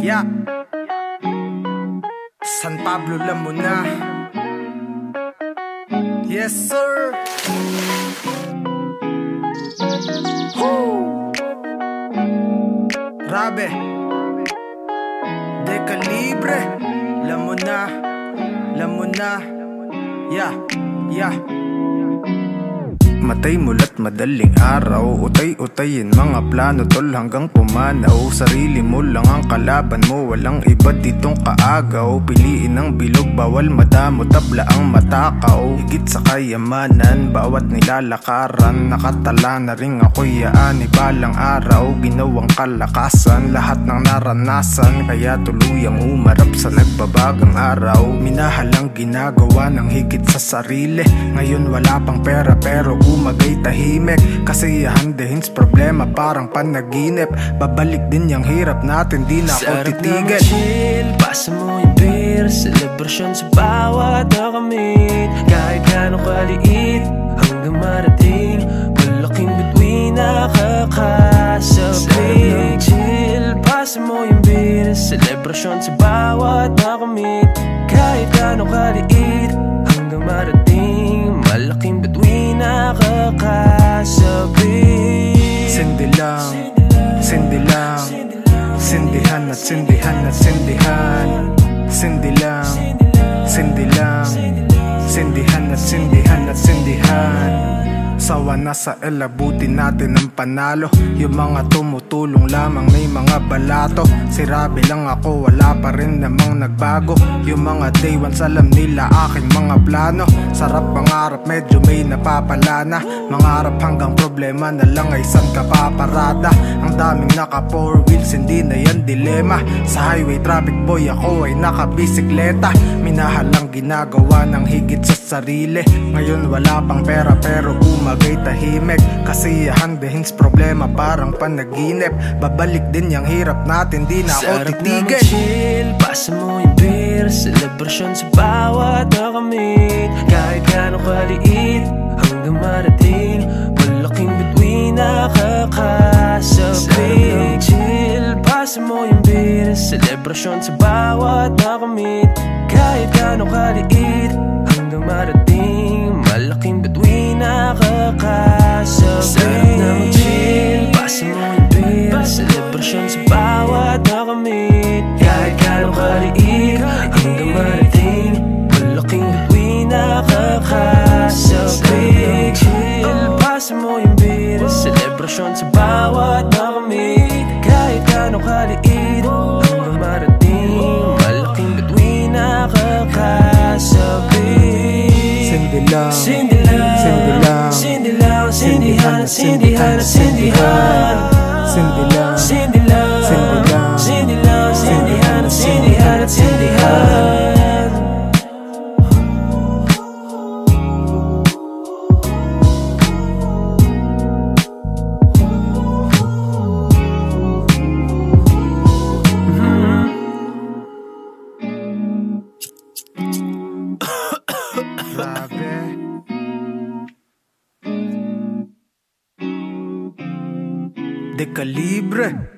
Yeah San Pablo Lamuna Yes sir. Woo! Rabe. De Calibre. Lamuna Lamuna Yeah Yeah Matay mulat madaling araw. Utay-utayin mga plano tol hanggang pumanaw. Sarili mo lang ang kalaban mo Walang iba ditong kaagaw. Piliin ang bilog bawal madamo Tabla ang matakaw. Higit sa kayamanan Bawat nilalakaran. Nakatala na rin ako'y yaani Balang araw. Ginawang kalakasan Lahat ng naranasan. Kaya tuluyang umarap sa nagbabagang araw. Minahal ang ginagawa ng higit sa sarili. Ngayon wala pang pera pero umagay tahimik Kasiyahan dehins problema parang panaginip. Babalik din yung hirap natin di na ako titigil. chill Pasa mo yung beer Celebration sa bawat nakamit Kahit gano'ng kaliit Hanggang marating Malaking bituin nakakasabik Chill Pasa mo yung beer Celebration sa bawat nakamit Kahit gano'ng kaliit Hanggang marating Malaking bituin nakakasabik Sindi lang, sindi lang. Sindihan at sindihan at sindihan Sawa na sa elabutin natin ang panalo. Yung mga tumutulong lamang may mga balato. Si Rabi lang ako wala pa rin namang nagbago. Yung mga day ones alam nila aking mga plano. Sarap pangarap medyo may napapala na Mangarap hanggang problema na lang ay saan ka paparada. Ang daming naka four wheels hindi na yan dilema. Sa highway traffic boy ako ay nakabisikleta. Minahal ang ginagawa ng higit sa sarili. Ngayon wala pang pera pero umagay tahimik Kasiyahan dehins problema parang panaginip. Babalik din yung hirap natin di na ako Sarap titigil. chill Pasa mo yung beer. Celebration sa bawat nakamit. Kahit gano'ng kaliit Hanggang marating Malaking bituin nakakasabik Chill Pasa mo yung beer. Celebration sa bawat nakamit. Kahit gano'ng kaliit Chill Pasa mo yung beer Celebration sa bawat nakamit Kahit gano'ng kaliit Hanggang marating Malaking bituin nakakasabik Sindi lang, Cindy lang, Cindy lang Cindy lang, Cindyhan, Cindyhan, Cindyhan Sindi lang, Cindy De Calibre